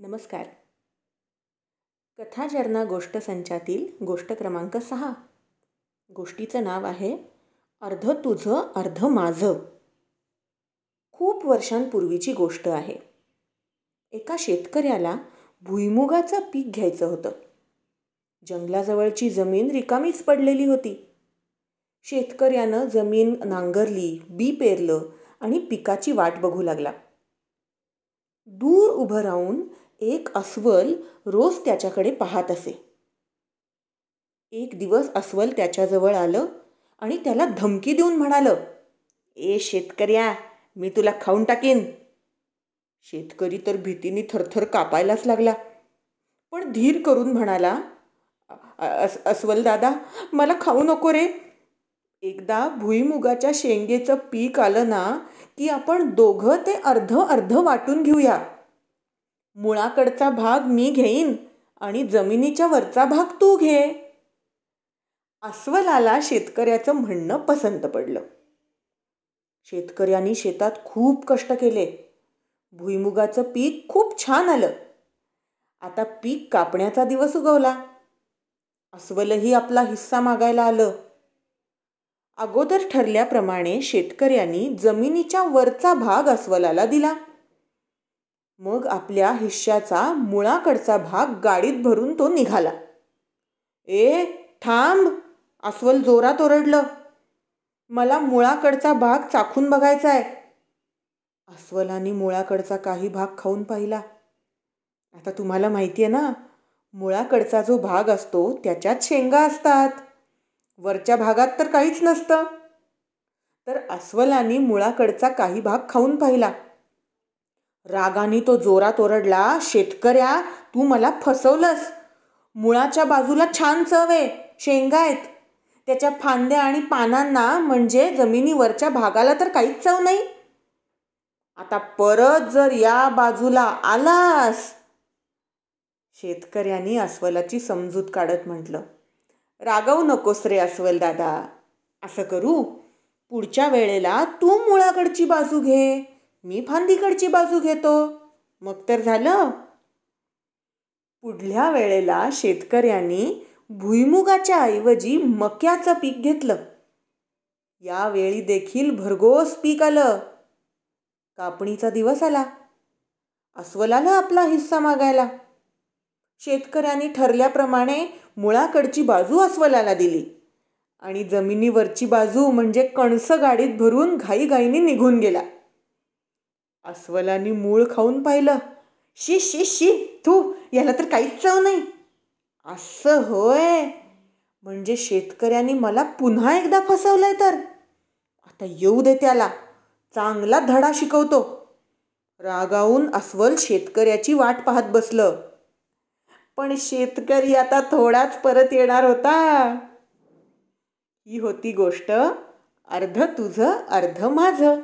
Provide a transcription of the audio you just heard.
नमस्कार. कथाचरणा गोष्ट संचातील गोष्ट क्रमांक सहा. गोष्टीचं नाव आहे अर्ध तुझं अर्ध माझं. खूप वर्षांपूर्वीची गोष्ट आहे. एका शेतकऱ्याला भुईमुगाचं पीक घ्यायचं होतं. जंगलाजवळची जमीन रिकामीच पडलेली होती. शेतकऱ्यानं जमीन नांगरली बी पेरलं आणि पिकाची वाट बघू लागला. दूर उभं राहून एक अस्वल रोज त्याच्याकडे पाहत असे. एक दिवस अस्वल त्याच्याजवळ आलं आणि त्याला धमकी देऊन म्हणालं ए शेतकऱ्या मी तुला खाऊन टाकेन. शेतकरी तर भीतीने थरथर कापायलाच लागला. पण धीर करून म्हणाला अस अस्वल दादा मला खाऊ नको रे. एकदा भुईमुगाच्या शेंगेचं पीक आलं ना की आपण दोघं ते अर्ध अर्ध वाटून घेऊया. मुळाकडचा भाग मी घेईन आणि जमिनीच्या वरचा भाग तू घे. अस्वलाला शेतकऱ्याचं म्हणणं पसंत पडलं. शेतकऱ्यांनी शेतात खूप कष्ट केले. भुईमुगाचं पीक खूप छान आलं. आता पीक कापण्याचा दिवस उगवला. अस्वलही आपला हिस्सा मागायला आलं. अगोदर ठरल्याप्रमाणे शेतकऱ्यांनी जमिनीच्या वरचा भाग अस्वलाला दिला. मग आपल्या हिश्श्याचा मुळाकडचा भाग गाडीत भरून तो निघाला. ए थांब अस्वल जोरात ओरडलं. मला मुळाकडचा भाग चाखून बघायचा आहे अस्वलानी मुळाकडचा काही भाग खाऊन पाहिला. आता तुम्हाला माहिती आहे ना मुळाकडचा जो भाग असतो त्याच्यात शेंगा असतात. वरच्या भागात तर काहीच नसतं. तर अस्वलानी मुळाकडचा काही भाग खाऊन पाहिला. रागाने तो जोरात ओरडला शेतकऱ्या तू मला फसवलंस. मुळाच्या बाजूला छान चव आहे शेंगा आहेत. त्याच्या फांद्या आणि पानांना म्हणजे जमिनीवरच्या भागाला तर काहीच चव नाही. आता परत जर या बाजूला आलास. शेतकऱ्यांनी अस्वलाची समजूत काढत म्हटलं रागवू नकोस रे अस्वल दादा. असं करू पुढच्या वेळेला तू मुळाकडची बाजू घे. मी फांदीकडची बाजू घेतो. मग तर झालं. पुढल्या वेळेला शेतकऱ्यांनी भुईमुगाच्या ऐवजी मक्याचं पीक घेतलं. यावेळी देखील भरघोस पीक आलं. कापणीचा दिवस आला. अस्वलानं आपला हिस्सा मागायला. शेतकऱ्यांनी ठरल्याप्रमाणे मुळाकडची बाजू अस्वलाला दिली. आणि जमिनीवरची बाजू म्हणजे कणसं गाडीत भरून घाईघाईने निघून गेला. अस्वलानी मूळ खाऊन पाहिलं. शी शी शी तू याला तर काहीच चव नाही. असं होय. म्हणजे शेतकऱ्यांनी मला पुन्हा एकदा फसवलंय तर. आता येऊ दे त्याला. चांगला धडा शिकवतो. रागावून अस्वल शेतकऱ्याची वाट पाहत बसलं. पण शेतकरी आता थोडाच परत येणार होता. ही होती गोष्ट. अर्ध तुझं अर्ध माझं.